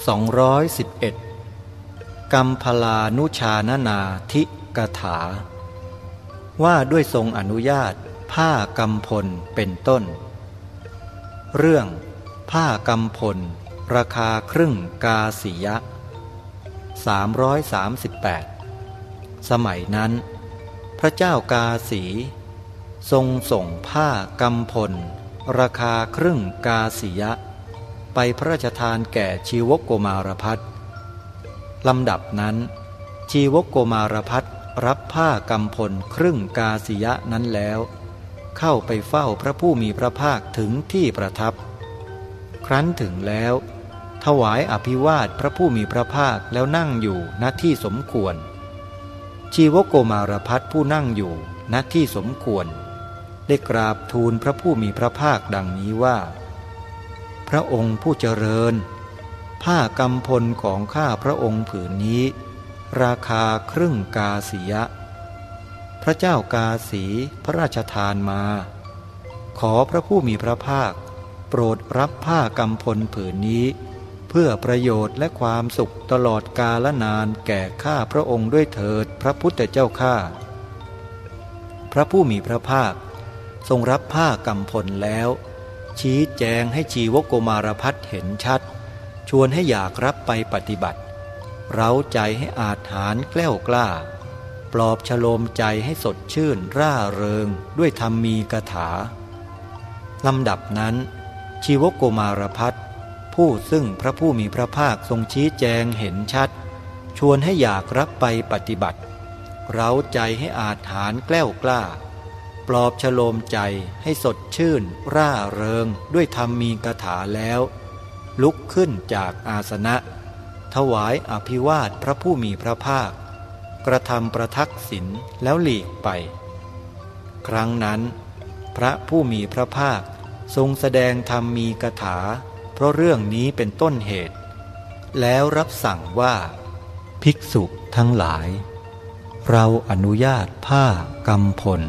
211 กัมพลานุชานนาทิกถา ว่าด้วยทรงอนุญาตผ้ากำพลเป็นต้น เรื่อง ผ้ากำพล ราคาครึ่งกาสียะ 338 สมัยนั้น พระเจ้ากาสี ทรงส่งผ้ากำพล ราคาครึ่งกาสียะ ไปพระราชทานแก่ชีวกโกมารพัฒลำดับนั้น ชีวกโกมารพัฒรับผ้ากำพลครึ่งกาสียะนั้นแล้ว เข้าไปเฝ้าพระผู้มีพระภาคถึงที่ประทับ ครั้นถึงแล้ว ถวายอภิวาทพระผู้มีพระภาคแล้วนั่งอยู่ณที่สมควร ชีวโกมารพัฒผู้นั่งอยู่ณที่สมควร ได้กราบทูลพระผู้มีพระภาคดังนี้ว่า พระองค์ผู้เจริญ ผ้ากำพลของข้าพระองค์ผืนนี้ ราคาครึ่งกาสียะ พระเจ้ากาสีพระราชทานมา ขอพระผู้มีพระภาค โปรดรับผ้ากำพลผืนนี้ เพื่อประโยชน์และความสุขตลอดกาลนานแก่ข้าพระองค์ด้วยเถิดพระพุทธเจ้าข้าพระผู้มีพระภาค ทรงรับผ้ากำพลแล้ว ชี้แจงให้ชีวโกมารพัฒเห็นชัด ชวนให้อยากรับไปปฏิบัติ เร้าใจให้อาจหารแกล้วกล้า ปลอบฉโลมใจให้สดชื่นร่าเริงด้วยธรรมมีกถาลำดับนั้น ชีวโกมารพัฒผู้ซึ่งพระผู้มีพระภาคทรงชี้แจงเห็นชัด ชวนให้อยากรับไปปฏิบัติ เร้าใจให้อาจหารแกล้วกล้า ปลอบฉโลมใจให้สดชื่น ร่าเริงด้วยธรรมมีกถาแล้ว ลุกขึ้นจากอาสนะ ถวายอภิวาทพระผู้มีพระภาค กระทำประทักษิณแล้วหลีกไป ครั้งนั้น พระผู้มีพระภาคทรงแสดงธรรมมีกถา เพราะเรื่องนี้เป็นต้นเหตุ แล้วรับสั่งว่า ภิกษุทั้งหลาย เราอนุญาตผ้ากำพล